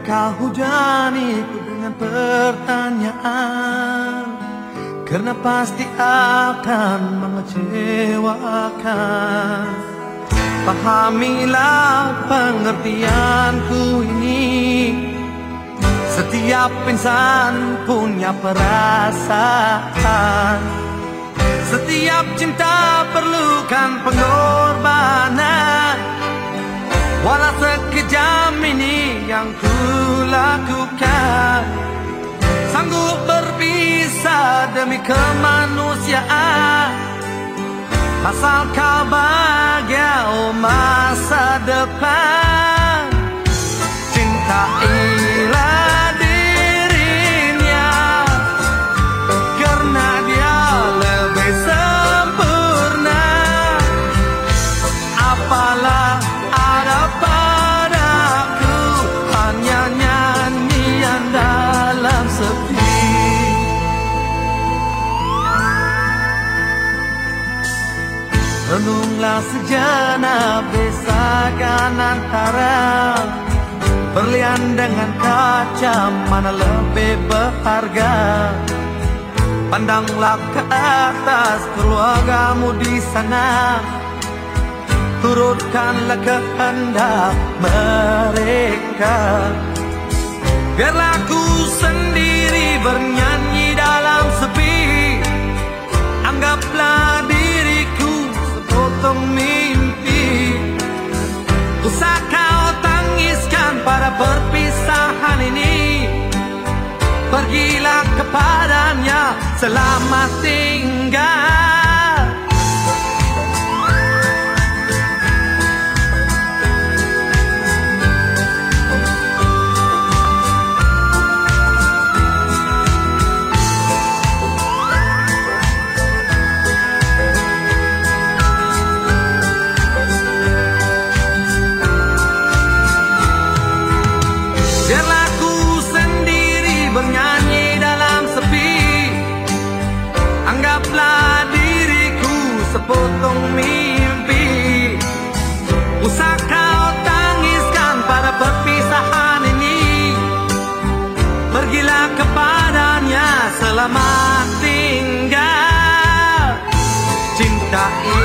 kau hujaniku dengan pertanyaan. Karena pasti akan mengecewakan. Pahamilah pengertianku ini. Setiap insan punya perasaan. Setiap cinta perlukan pengorbanan yang ku lakukan. Sanggup berpisah demi kemanusiaan. Asal kau bahagia oh masa depan Renunglah sejenak besakan antara Berlian dengan kaca mana lebih berharga. Pandanglah ke atas keluargamu di sana. Turutkanlah kehendak mereka. Biarlah aku sendiri bernyanyi dalam sepi. Anggaplah sepotong mimpi. Usah kau tangiskan pada perpisahan ini. Pergilah kepadanya selamat tinggal Selamat tinggal. Cinta ini